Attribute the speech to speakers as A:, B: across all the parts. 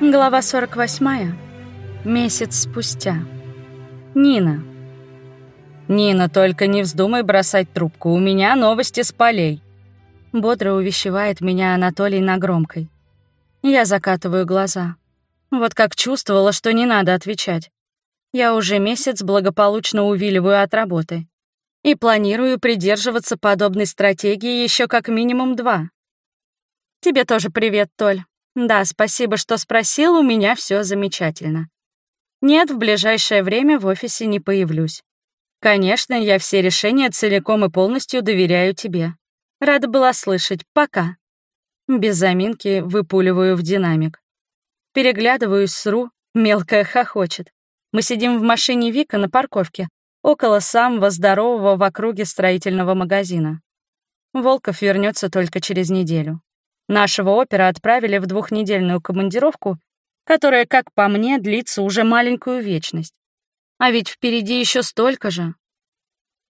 A: Глава 48. Месяц спустя. Нина. «Нина, только не вздумай бросать трубку, у меня новости с полей», — бодро увещевает меня Анатолий на громкой. Я закатываю глаза. Вот как чувствовала, что не надо отвечать. Я уже месяц благополучно увиливаю от работы. И планирую придерживаться подобной стратегии еще как минимум два. Тебе тоже привет, Толь. Да, спасибо, что спросил, у меня все замечательно. Нет, в ближайшее время в офисе не появлюсь. Конечно, я все решения целиком и полностью доверяю тебе. Рада была слышать. Пока. Без заминки выпуливаю в динамик. Переглядываюсь с Ру, мелкая хохочет. Мы сидим в машине Вика на парковке, около самого здорового в округе строительного магазина. Волков вернется только через неделю. Нашего опера отправили в двухнедельную командировку, которая, как по мне, длится уже маленькую вечность. А ведь впереди еще столько же.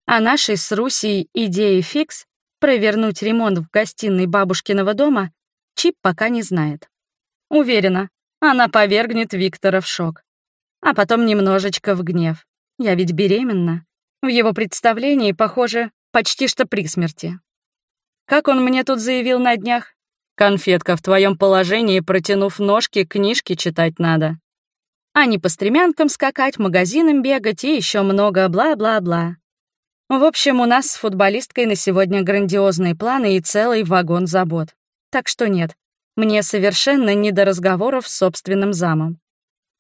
A: А нашей с Русей идеи фикс провернуть ремонт в гостиной бабушкиного дома Чип пока не знает. Уверена, она повергнет Виктора в шок а потом немножечко в гнев. Я ведь беременна. В его представлении, похоже, почти что при смерти. Как он мне тут заявил на днях? «Конфетка, в твоем положении, протянув ножки, книжки читать надо». А не по стремянкам скакать, магазинам бегать и еще много бла-бла-бла. В общем, у нас с футболисткой на сегодня грандиозные планы и целый вагон забот. Так что нет, мне совершенно не до разговоров с собственным замом.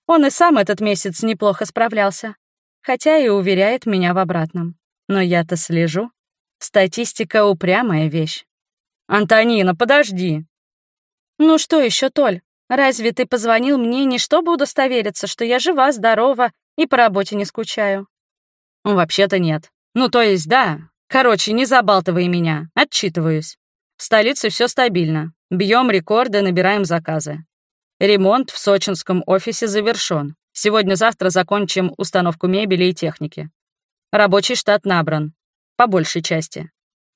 A: Он и сам этот месяц неплохо справлялся, хотя и уверяет меня в обратном. Но я-то слежу. Статистика — упрямая вещь. «Антонина, подожди!» «Ну что еще, Толь? Разве ты позвонил мне не чтобы удостовериться, что я жива, здорова и по работе не скучаю?» «Вообще-то нет. Ну, то есть, да. Короче, не забалтывай меня. Отчитываюсь. В столице все стабильно. Бьем рекорды, набираем заказы. Ремонт в сочинском офисе завершен. Сегодня-завтра закончим установку мебели и техники. Рабочий штат набран. По большей части.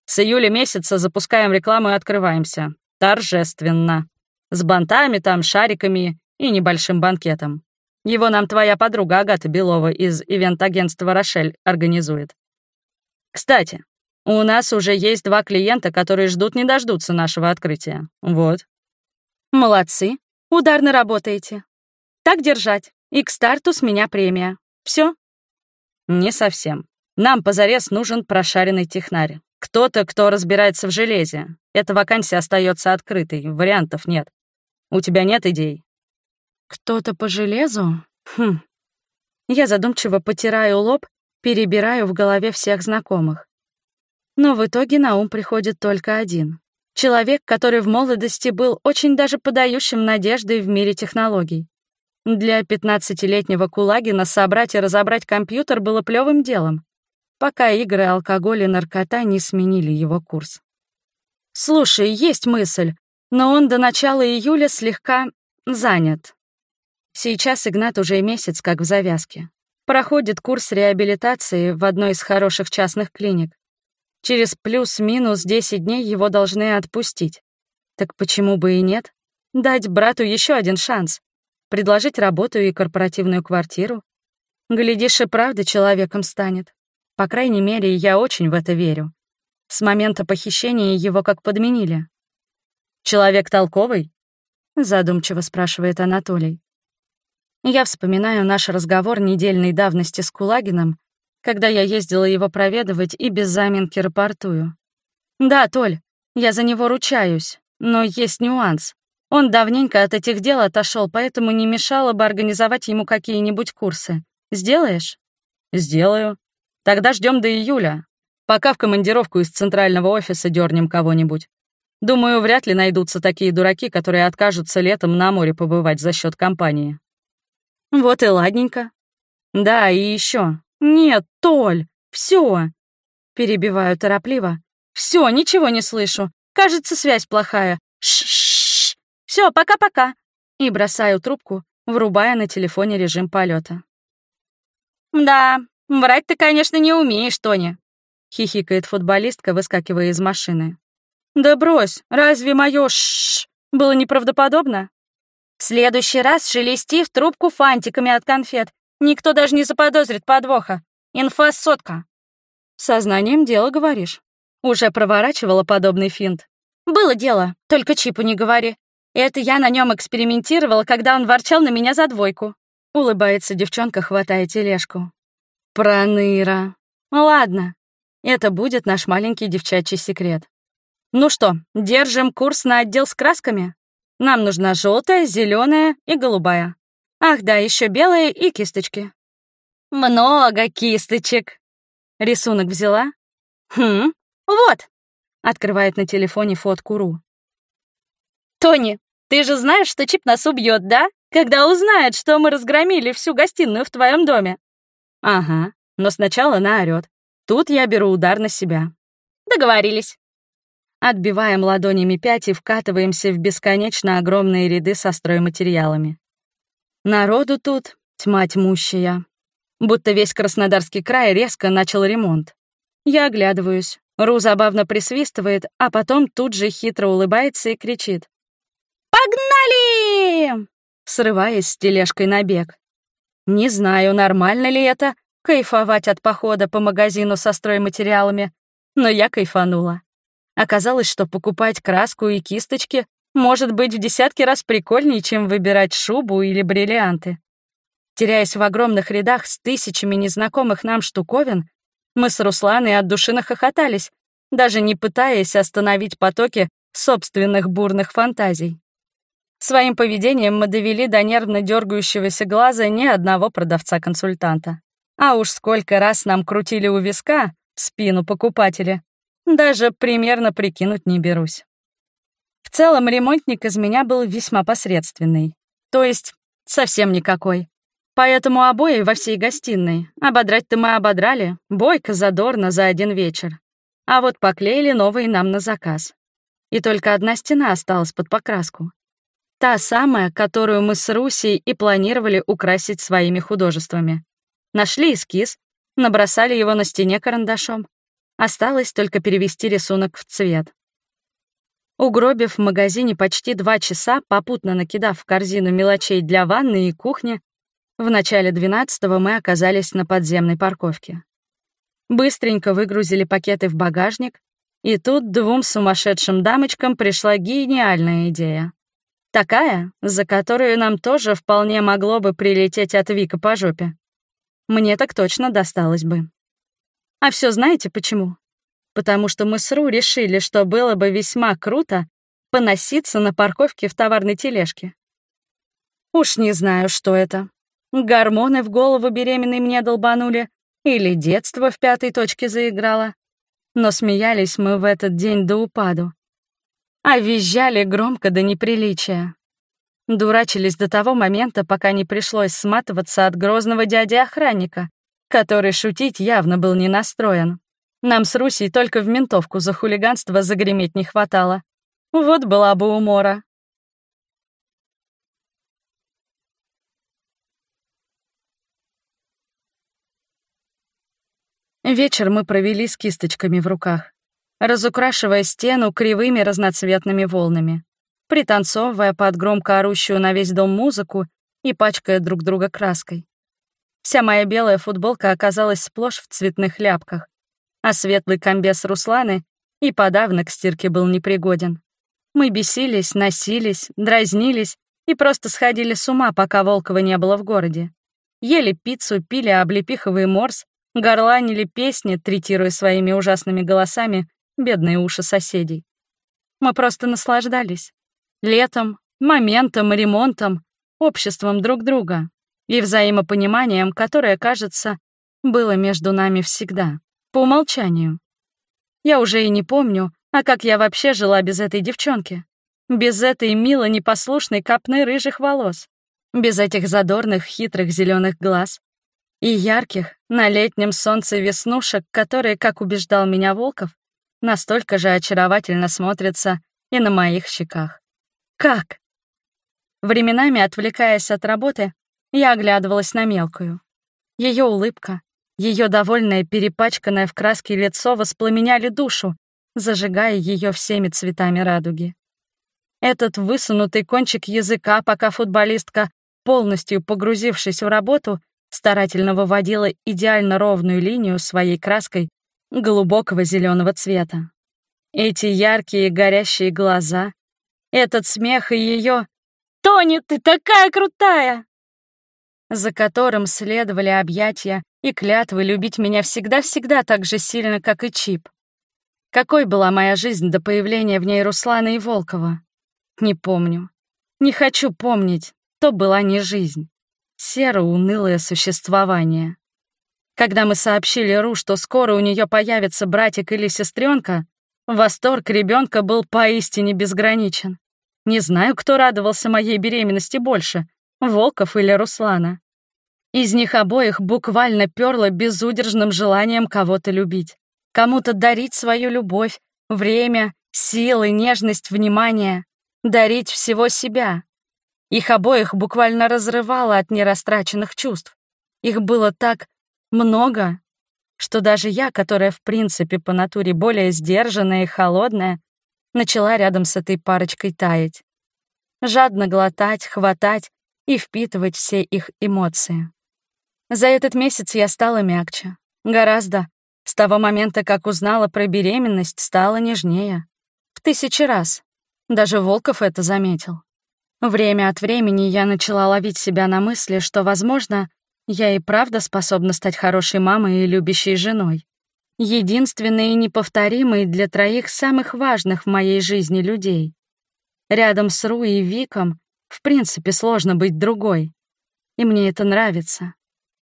A: С июля месяца запускаем рекламу и открываемся. Торжественно. С бантами там, шариками и небольшим банкетом. Его нам твоя подруга Агата Белова из ивент-агентства «Рошель» организует. Кстати, у нас уже есть два клиента, которые ждут не дождутся нашего открытия. Вот. Молодцы. Ударно работаете. Так держать. И к старту с меня премия. Все? Не совсем. Нам позарез нужен прошаренный технарь. Кто-то, кто разбирается в железе. Эта вакансия остается открытой, вариантов нет. У тебя нет идей? Кто-то по железу? Хм. Я задумчиво потираю лоб, перебираю в голове всех знакомых. Но в итоге на ум приходит только один. Человек, который в молодости был очень даже подающим надеждой в мире технологий. Для 15-летнего Кулагина собрать и разобрать компьютер было плевым делом, пока игры, алкоголь и наркота не сменили его курс. «Слушай, есть мысль, но он до начала июля слегка занят. Сейчас Игнат уже месяц как в завязке. Проходит курс реабилитации в одной из хороших частных клиник. Через плюс-минус 10 дней его должны отпустить. Так почему бы и нет? Дать брату еще один шанс. Предложить работу и корпоративную квартиру. Глядишь, и правда человеком станет. По крайней мере, я очень в это верю. С момента похищения его как подменили. «Человек толковый?» — задумчиво спрашивает Анатолий. Я вспоминаю наш разговор недельной давности с Кулагином когда я ездила его проведывать и без заминки рапортую. «Да, Толь, я за него ручаюсь, но есть нюанс. Он давненько от этих дел отошел, поэтому не мешало бы организовать ему какие-нибудь курсы. Сделаешь?» «Сделаю. Тогда ждем до июля. Пока в командировку из центрального офиса дернем кого-нибудь. Думаю, вряд ли найдутся такие дураки, которые откажутся летом на море побывать за счет компании». «Вот и ладненько. Да, и еще. «Нет, Толь, все!» Перебиваю торопливо. «Все, ничего не слышу. Кажется, связь плохая. Ш-ш-ш. Все, пока-пока!» И бросаю трубку, врубая на телефоне режим полета. «Да, врать ты, конечно, не умеешь, Тони», — хихикает футболистка, выскакивая из машины. «Да брось, разве мое ш было неправдоподобно?» следующий раз шелести в трубку фантиками от конфет. Никто даже не заподозрит подвоха. Инфа сотка. Сознанием дела говоришь. Уже проворачивала подобный финт. Было дело, только Чипу не говори. Это я на нем экспериментировала, когда он ворчал на меня за двойку. Улыбается девчонка, хватая тележку. Проныра. Ладно, это будет наш маленький девчачий секрет. Ну что, держим курс на отдел с красками? Нам нужна желтая, зеленая и голубая. Ах да, еще белые и кисточки. Много кисточек. Рисунок взяла? Хм, вот. Открывает на телефоне фотку Ру. Тони, ты же знаешь, что Чип нас убьет, да? Когда узнает, что мы разгромили всю гостиную в твоем доме. Ага, но сначала наорёт. Тут я беру удар на себя. Договорились. Отбиваем ладонями пять и вкатываемся в бесконечно огромные ряды со стройматериалами. Народу тут тьма тьмущая. Будто весь Краснодарский край резко начал ремонт. Я оглядываюсь. Ру забавно присвистывает, а потом тут же хитро улыбается и кричит. «Погнали!» Срываясь с тележкой на бег. Не знаю, нормально ли это, кайфовать от похода по магазину со стройматериалами, но я кайфанула. Оказалось, что покупать краску и кисточки может быть в десятки раз прикольнее, чем выбирать шубу или бриллианты. Теряясь в огромных рядах с тысячами незнакомых нам штуковин, мы с Русланой от души нахохотались, даже не пытаясь остановить потоки собственных бурных фантазий. Своим поведением мы довели до нервно дергающегося глаза ни одного продавца-консультанта. А уж сколько раз нам крутили у виска спину покупателя, даже примерно прикинуть не берусь. В целом ремонтник из меня был весьма посредственный, то есть совсем никакой. Поэтому обои во всей гостиной. Ободрать-то мы ободрали, бойко, задорно, за один вечер. А вот поклеили новые нам на заказ. И только одна стена осталась под покраску. Та самая, которую мы с Русей и планировали украсить своими художествами. Нашли эскиз, набросали его на стене карандашом. Осталось только перевести рисунок в цвет. Угробив в магазине почти два часа, попутно накидав в корзину мелочей для ванны и кухни, в начале 12-го мы оказались на подземной парковке. Быстренько выгрузили пакеты в багажник, и тут двум сумасшедшим дамочкам пришла гениальная идея. Такая, за которую нам тоже вполне могло бы прилететь от Вика по жопе. Мне так точно досталось бы. А все знаете почему? Потому что мы с Ру решили, что было бы весьма круто поноситься на парковке в товарной тележке. Уж не знаю, что это. Гормоны в голову беременной мне долбанули или детство в пятой точке заиграло. Но смеялись мы в этот день до упаду. А визжали громко до неприличия. Дурачились до того момента, пока не пришлось сматываться от грозного дяди-охранника, который шутить явно был не настроен. Нам с Русей только в ментовку за хулиганство загреметь не хватало. Вот была бы умора. Вечер мы провели с кисточками в руках, разукрашивая стену кривыми разноцветными волнами пританцовывая под громко орущую на весь дом музыку и пачкая друг друга краской. Вся моя белая футболка оказалась сплошь в цветных ляпках, а светлый комбез Русланы и подавно к стирке был непригоден. Мы бесились, носились, дразнились и просто сходили с ума, пока Волкова не было в городе. Ели пиццу, пили облепиховый морс, горланили песни, третируя своими ужасными голосами бедные уши соседей. Мы просто наслаждались летом, моментом и ремонтом, обществом друг друга и взаимопониманием, которое, кажется, было между нами всегда, по умолчанию. Я уже и не помню, а как я вообще жила без этой девчонки, без этой мило непослушной копны рыжих волос, без этих задорных хитрых зеленых глаз и ярких на летнем солнце веснушек, которые, как убеждал меня Волков, настолько же очаровательно смотрятся и на моих щеках. Как? Временами, отвлекаясь от работы, я оглядывалась на мелкую. Ее улыбка, ее довольное, перепачканное в краске лицо воспламеняли душу, зажигая ее всеми цветами радуги. Этот высунутый кончик языка, пока футболистка, полностью погрузившись в работу, старательно выводила идеально ровную линию своей краской глубокого зеленого цвета. Эти яркие горящие глаза, этот смех и ее «Тони, ты такая крутая!» За которым следовали объятия и клятвы любить меня всегда-всегда так же сильно, как и Чип. Какой была моя жизнь до появления в ней Руслана и Волкова? Не помню. Не хочу помнить. То была не жизнь. Серо-унылое существование. Когда мы сообщили Ру, что скоро у нее появится братик или сестренка, восторг ребенка был поистине безграничен. Не знаю, кто радовался моей беременности больше, Волков или Руслана. Из них обоих буквально перло безудержным желанием кого-то любить, кому-то дарить свою любовь, время, силы, нежность, внимание, дарить всего себя. Их обоих буквально разрывало от нерастраченных чувств. Их было так много, что даже я, которая в принципе по натуре более сдержанная и холодная, начала рядом с этой парочкой таять. Жадно глотать, хватать и впитывать все их эмоции. За этот месяц я стала мягче. Гораздо. С того момента, как узнала про беременность, стала нежнее. В тысячи раз. Даже Волков это заметил. Время от времени я начала ловить себя на мысли, что, возможно, я и правда способна стать хорошей мамой и любящей женой. Единственной и неповторимой для троих самых важных в моей жизни людей. Рядом с Ру и Виком в принципе сложно быть другой. И мне это нравится.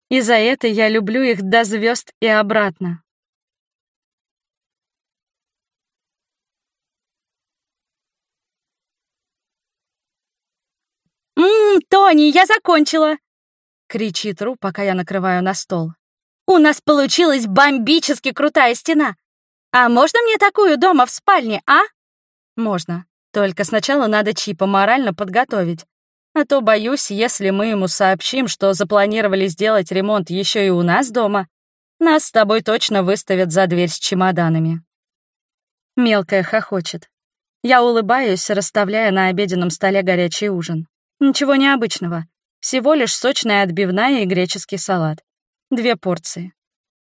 A: И за это я люблю их до звезд и обратно. «Ммм, Тони, я закончила!» кричит Ру, пока я накрываю на стол. «У нас получилась бомбически крутая стена! А можно мне такую дома в спальне, а?» «Можно. Только сначала надо Чипа морально подготовить. А то, боюсь, если мы ему сообщим, что запланировали сделать ремонт еще и у нас дома, нас с тобой точно выставят за дверь с чемоданами». Мелкая хохочет. Я улыбаюсь, расставляя на обеденном столе горячий ужин. Ничего необычного. Всего лишь сочная отбивная и греческий салат. Две порции.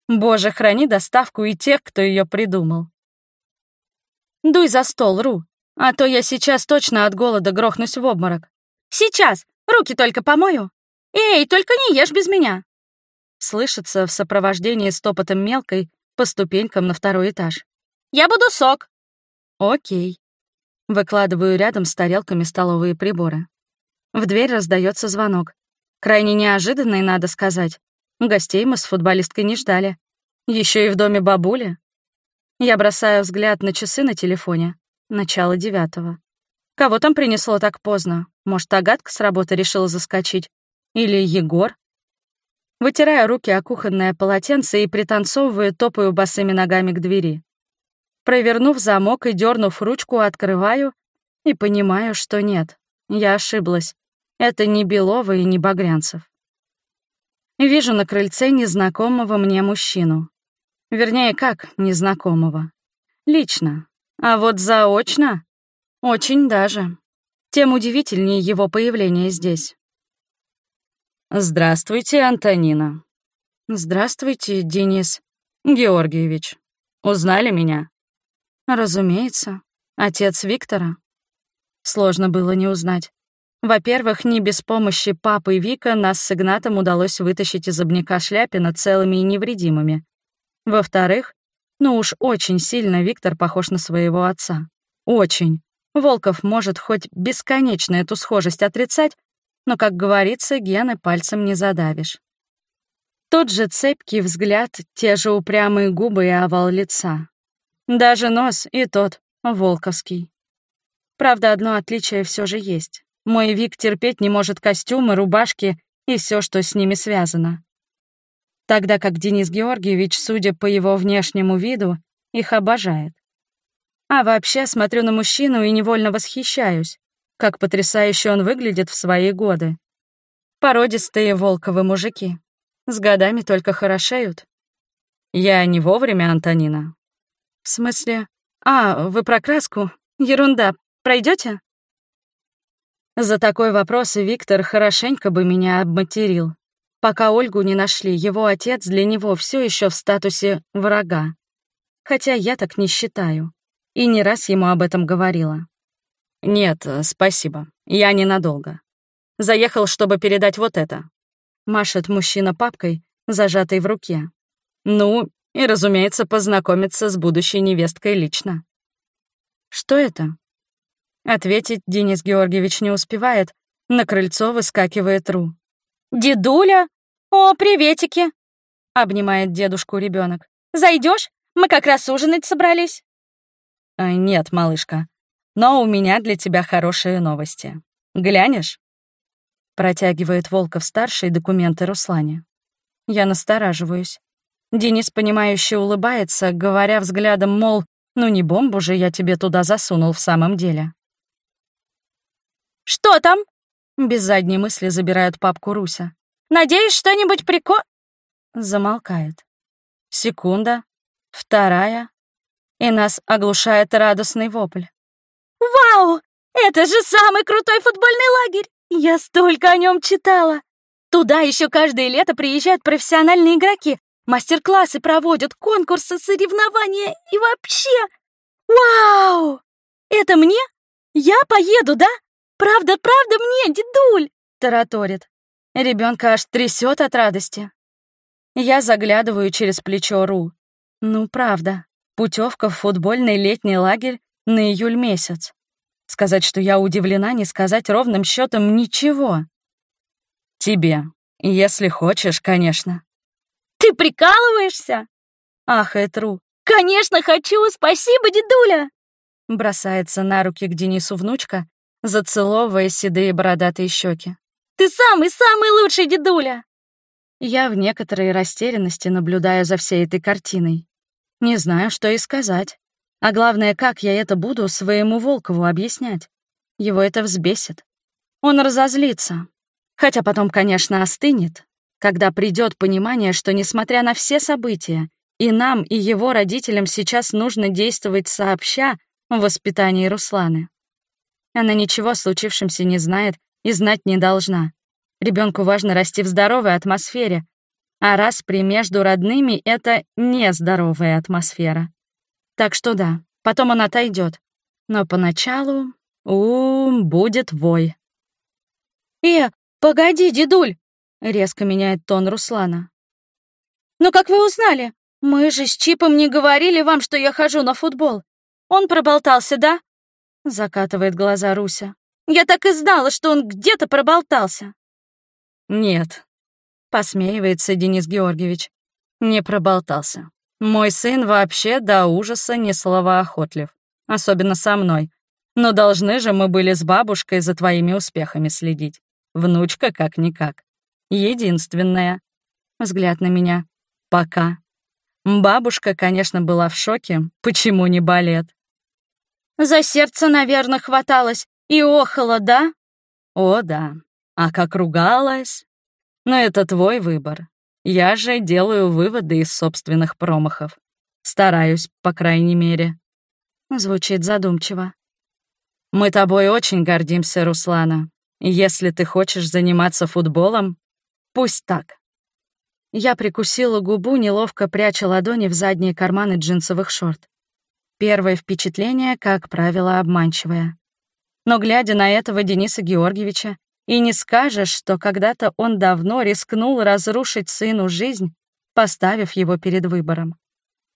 A: Боже, храни доставку и тех, кто ее придумал. Дуй за стол, Ру, а то я сейчас точно от голода грохнусь в обморок. Сейчас! Руки только помою. Эй, только не ешь без меня. Слышится в сопровождении стопотом мелкой по ступенькам на второй этаж. Я буду сок. Окей. Выкладываю рядом с тарелками столовые приборы. В дверь раздается звонок. Крайне неожиданный, надо сказать. Гостей мы с футболисткой не ждали. Еще и в доме бабули. Я бросаю взгляд на часы на телефоне. Начало девятого. Кого там принесло так поздно? Может, Агатка с работы решила заскочить? Или Егор? Вытираю руки о кухонное полотенце и, пританцовываю, топаю босыми ногами к двери. Провернув замок и дернув ручку, открываю и понимаю, что нет. Я ошиблась. Это не Белова и не Багрянцев. Вижу на крыльце незнакомого мне мужчину. Вернее, как незнакомого. Лично. А вот заочно — очень даже. Тем удивительнее его появление здесь. «Здравствуйте, Антонина». «Здравствуйте, Денис Георгиевич. Узнали меня?» «Разумеется. Отец Виктора». Сложно было не узнать. Во-первых, не без помощи папы Вика нас с Игнатом удалось вытащить из обняка Шляпина целыми и невредимыми. Во-вторых, ну уж очень сильно Виктор похож на своего отца. Очень. Волков может хоть бесконечно эту схожесть отрицать, но, как говорится, гены пальцем не задавишь. Тот же цепкий взгляд, те же упрямые губы и овал лица. Даже нос и тот волковский. Правда, одно отличие все же есть. Мой Вик терпеть не может костюмы, рубашки и все, что с ними связано. Тогда как Денис Георгиевич, судя по его внешнему виду, их обожает. А вообще смотрю на мужчину и невольно восхищаюсь, как потрясающе он выглядит в свои годы. Породистые волковы мужики. С годами только хорошеют. Я не вовремя, Антонина. В смысле? А, вы про краску? Ерунда. Пройдете? За такой вопрос Виктор хорошенько бы меня обматерил. Пока Ольгу не нашли, его отец для него все еще в статусе врага. Хотя я так не считаю. И не раз ему об этом говорила. «Нет, спасибо. Я ненадолго. Заехал, чтобы передать вот это». Машет мужчина папкой, зажатой в руке. Ну, и, разумеется, познакомиться с будущей невесткой лично. «Что это?» Ответить Денис Георгиевич не успевает. На крыльцо выскакивает Ру. «Дедуля? О, приветики!» Обнимает дедушку ребенок. Зайдешь? Мы как раз ужинать собрались. «Нет, малышка, но у меня для тебя хорошие новости. Глянешь?» Протягивает Волков-старший документы Руслане. Я настораживаюсь. Денис, понимающе улыбается, говоря взглядом, мол, ну не бомбу же я тебе туда засунул в самом деле. «Что там?» Без задней мысли забирают папку Руся. «Надеюсь, что-нибудь прико...» Замолкает. Секунда, вторая, и нас оглушает радостный вопль. «Вау! Это же самый крутой футбольный лагерь! Я столько о нем читала! Туда еще каждое лето приезжают профессиональные игроки, мастер-классы проводят, конкурсы, соревнования и вообще... Вау! Это мне? Я поеду, да? Правда, правда мне, дедуль!» — тараторит. Ребенка аж трясет от радости. Я заглядываю через плечо Ру. Ну, правда, путевка в футбольный летний лагерь на июль месяц. Сказать, что я удивлена, не сказать ровным счетом ничего. Тебе, если хочешь, конечно. Ты прикалываешься? Ахает Ру. Конечно, хочу, спасибо, дедуля! Бросается на руки к Денису внучка, зацеловывая седые бородатые щеки. Ты самый-самый лучший дедуля! Я в некоторой растерянности наблюдаю за всей этой картиной. Не знаю, что и сказать. А главное, как я это буду своему Волкову объяснять. Его это взбесит. Он разозлится. Хотя потом, конечно, остынет, когда придет понимание, что, несмотря на все события, и нам, и его родителям сейчас нужно действовать сообща в воспитании Русланы. Она ничего о случившемся не знает и знать не должна. Ребенку важно расти в здоровой атмосфере, а распри между родными — это нездоровая атмосфера. Так что да, потом он отойдет. Но поначалу, у, будет вой. «Э, погоди, дедуль!» — резко меняет тон Руслана. «Ну как вы узнали? Мы же с Чипом не говорили вам, что я хожу на футбол. Он проболтался, да?» — закатывает глаза Руся. «Я так и знала, что он где-то проболтался». «Нет», — посмеивается Денис Георгиевич. Не проболтался. Мой сын вообще до ужаса не словоохотлив, особенно со мной. Но должны же мы были с бабушкой за твоими успехами следить. Внучка как-никак. Единственная. Взгляд на меня. Пока. Бабушка, конечно, была в шоке. Почему не балет? За сердце, наверное, хваталось и охала, да? О, да. А как ругалась? Но это твой выбор. Я же делаю выводы из собственных промахов. Стараюсь, по крайней мере. Звучит задумчиво. Мы тобой очень гордимся, Руслана. Если ты хочешь заниматься футболом, пусть так. Я прикусила губу, неловко пряча ладони в задние карманы джинсовых шорт. Первое впечатление, как правило, обманчивое. Но глядя на этого Дениса Георгиевича, и не скажешь, что когда-то он давно рискнул разрушить сыну жизнь, поставив его перед выбором.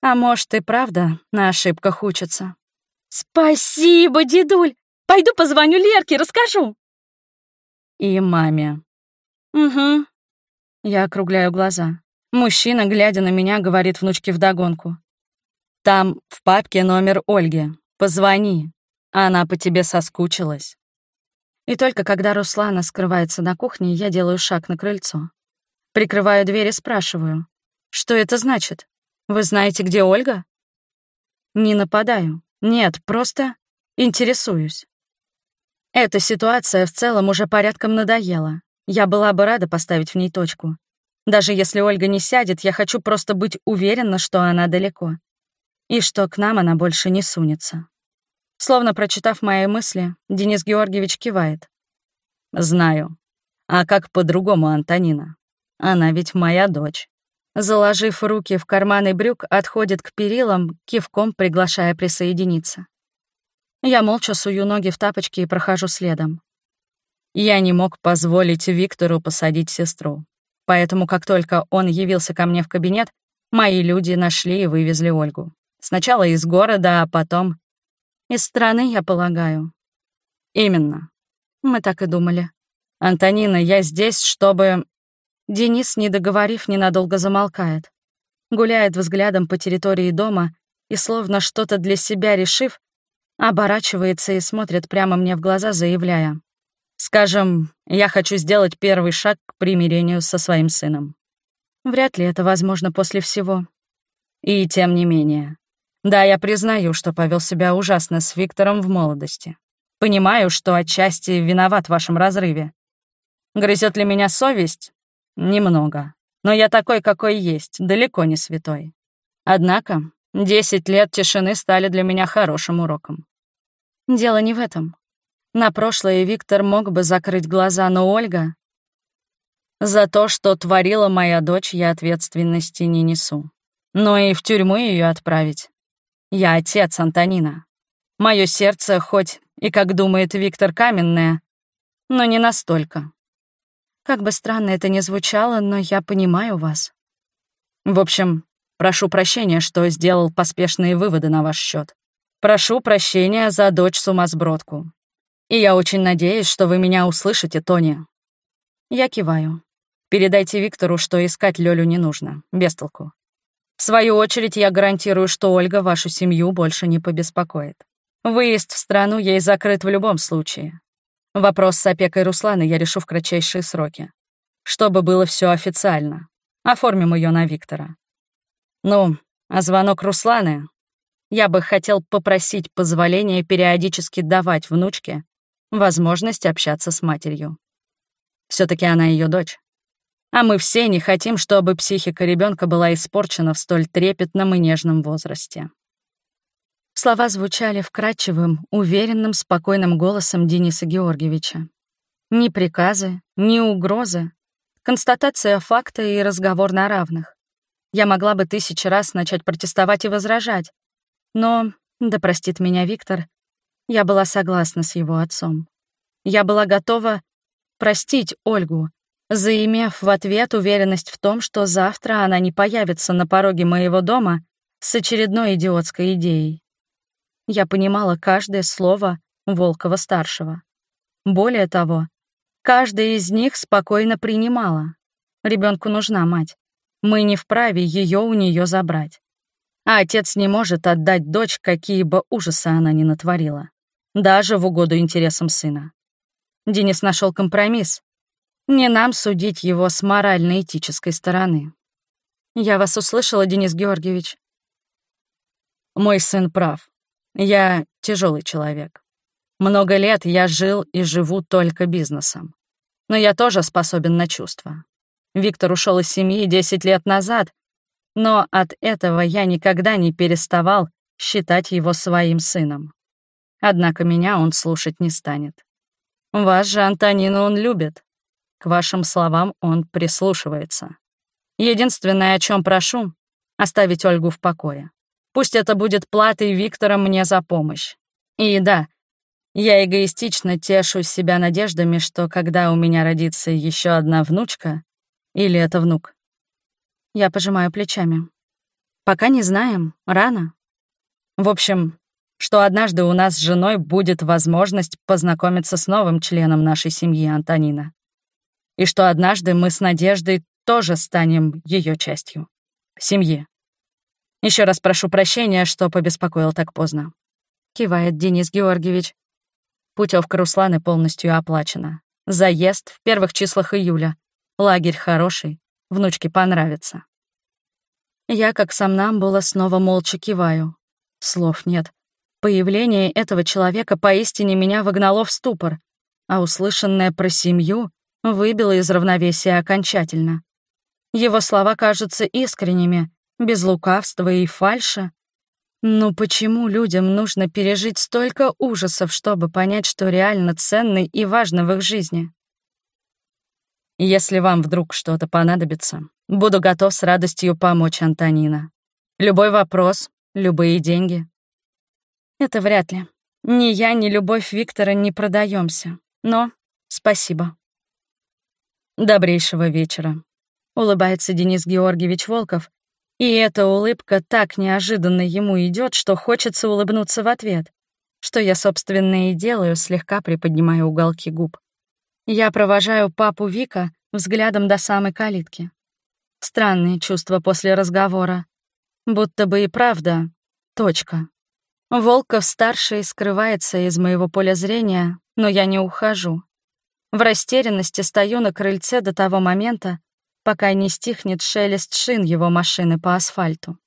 A: А может, и правда на ошибках учится. «Спасибо, дедуль! Пойду позвоню Лерке, расскажу!» «И маме». «Угу». Я округляю глаза. Мужчина, глядя на меня, говорит внучке вдогонку. «Там в папке номер Ольги. Позвони. Она по тебе соскучилась». И только когда Руслана скрывается на кухне, я делаю шаг на крыльцо. Прикрываю дверь и спрашиваю. «Что это значит? Вы знаете, где Ольга?» Не нападаю. Нет, просто интересуюсь. Эта ситуация в целом уже порядком надоела. Я была бы рада поставить в ней точку. Даже если Ольга не сядет, я хочу просто быть уверена, что она далеко. И что к нам она больше не сунется. Словно прочитав мои мысли, Денис Георгиевич кивает. Знаю. А как по-другому, Антонина? Она ведь моя дочь. Заложив руки в карманы брюк, отходит к перилам, кивком приглашая присоединиться. Я молча сую ноги в тапочки и прохожу следом. Я не мог позволить Виктору посадить сестру. Поэтому, как только он явился ко мне в кабинет, мои люди нашли и вывезли Ольгу. Сначала из города, а потом... Из страны, я полагаю. Именно. Мы так и думали. Антонина, я здесь, чтобы... Денис, не договорив, ненадолго замолкает. Гуляет взглядом по территории дома и, словно что-то для себя решив, оборачивается и смотрит прямо мне в глаза, заявляя. «Скажем, я хочу сделать первый шаг к примирению со своим сыном. Вряд ли это возможно после всего. И тем не менее. Да, я признаю, что повел себя ужасно с Виктором в молодости. Понимаю, что отчасти виноват в вашем разрыве. Грызет ли меня совесть? Немного. Но я такой, какой есть, далеко не святой. Однако, десять лет тишины стали для меня хорошим уроком. Дело не в этом. На прошлое Виктор мог бы закрыть глаза, но Ольга... За то, что творила моя дочь, я ответственности не несу. Но и в тюрьму ее отправить. Я отец Антонина. Мое сердце, хоть и, как думает Виктор, каменное, но не настолько. Как бы странно это ни звучало, но я понимаю вас. В общем, прошу прощения, что сделал поспешные выводы на ваш счет. Прошу прощения за дочь-сумасбродку. И я очень надеюсь, что вы меня услышите, Тони. Я киваю. Передайте Виктору, что искать Лёлю не нужно, без толку. В свою очередь, я гарантирую, что Ольга вашу семью больше не побеспокоит. Выезд в страну ей закрыт в любом случае. Вопрос с опекой Руслана я решу в кратчайшие сроки. Чтобы было все официально. Оформим ее на Виктора. Ну, а звонок Русланы? Я бы хотел попросить позволения периодически давать внучке возможность общаться с матерью. все таки она ее дочь. А мы все не хотим, чтобы психика ребенка была испорчена в столь трепетном и нежном возрасте. Слова звучали вкрадчивым, уверенным, спокойным голосом Дениса Георгиевича. Ни приказы, ни угрозы. Констатация факта и разговор на равных. Я могла бы тысячи раз начать протестовать и возражать. Но, да простит меня Виктор, я была согласна с его отцом. Я была готова простить Ольгу, заимев в ответ уверенность в том, что завтра она не появится на пороге моего дома с очередной идиотской идеей. Я понимала каждое слово Волкова-старшего. Более того, каждая из них спокойно принимала. Ребенку нужна мать. Мы не вправе ее у нее забрать. А отец не может отдать дочь, какие бы ужасы она ни натворила. Даже в угоду интересам сына. Денис нашел компромисс. Не нам судить его с морально-этической стороны. Я вас услышала, Денис Георгиевич. Мой сын прав. Я тяжелый человек. Много лет я жил и живу только бизнесом. Но я тоже способен на чувства. Виктор ушел из семьи 10 лет назад, но от этого я никогда не переставал считать его своим сыном. Однако меня он слушать не станет. Вас же, Антонину, он любит. К вашим словам он прислушивается. Единственное, о чем прошу — оставить Ольгу в покое. Пусть это будет платой Виктора мне за помощь. И да, я эгоистично тешу себя надеждами, что когда у меня родится еще одна внучка, или это внук, я пожимаю плечами. Пока не знаем, рано. В общем, что однажды у нас с женой будет возможность познакомиться с новым членом нашей семьи, Антонина. И что однажды мы с Надеждой тоже станем ее частью. Семьи. Еще раз прошу прощения, что побеспокоил так поздно. Кивает Денис Георгиевич. Путевка Русланы полностью оплачена. Заезд в первых числах июля. Лагерь хороший. Внучке понравится. Я, как сам нам было, снова молча киваю. Слов нет. Появление этого человека поистине меня выгнало в ступор, а услышанное про семью выбило из равновесия окончательно. Его слова кажутся искренними, без лукавства и фальши. Но почему людям нужно пережить столько ужасов, чтобы понять, что реально ценно и важно в их жизни? Если вам вдруг что-то понадобится, буду готов с радостью помочь Антонина. Любой вопрос, любые деньги. Это вряд ли. Ни я, ни любовь Виктора не продаемся. Но спасибо. Добрейшего вечера. Улыбается Денис Георгиевич Волков, и эта улыбка так неожиданно ему идет, что хочется улыбнуться в ответ, что я, собственно, и делаю, слегка приподнимая уголки губ. Я провожаю папу Вика взглядом до самой калитки. Странные чувства после разговора. Будто бы и правда. Точка. Волков-старший скрывается из моего поля зрения, но я не ухожу. В растерянности стою на крыльце до того момента, пока не стихнет шелест шин его машины по асфальту.